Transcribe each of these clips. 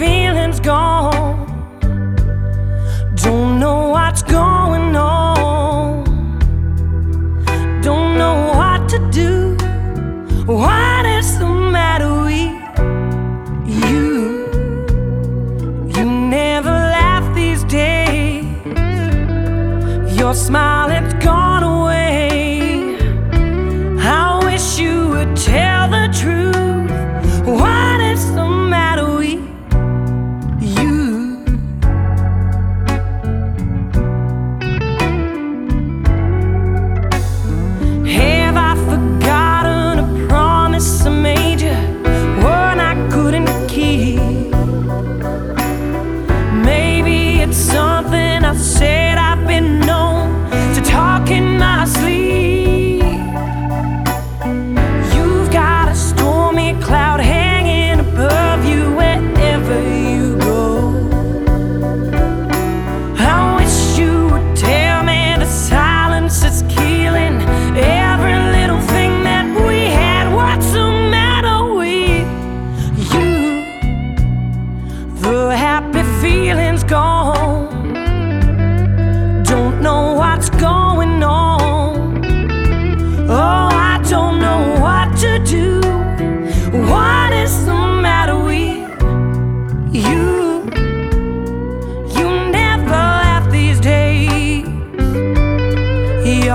feeling's gone. Don't know what's going on. Don't know what to do. What is the matter with you? You never laugh these days. Your smile is gone.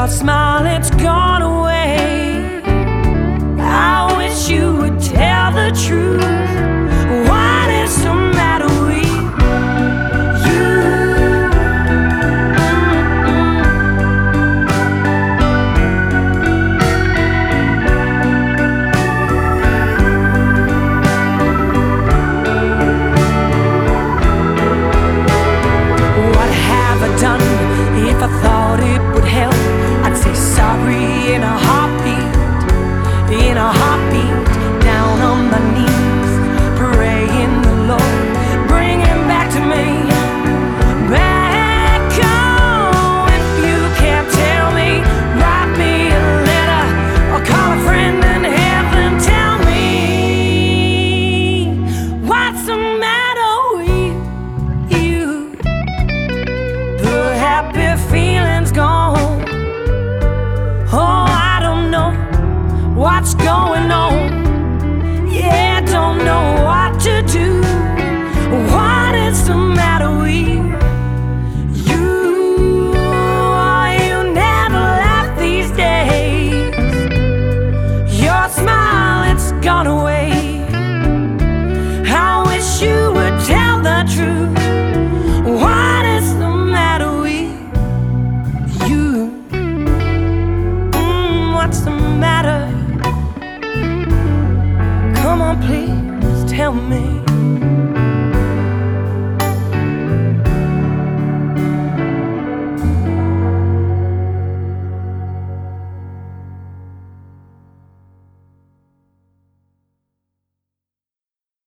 Smile, it's gone away. in a heartbeat down on my knees. what's going on. Yeah, don't know what to do. What is the matter with you? You you never laugh these days. Your smile, it's gone away. I wish you would tell the truth. What is the matter with you? Mmm, what's the matter please tell me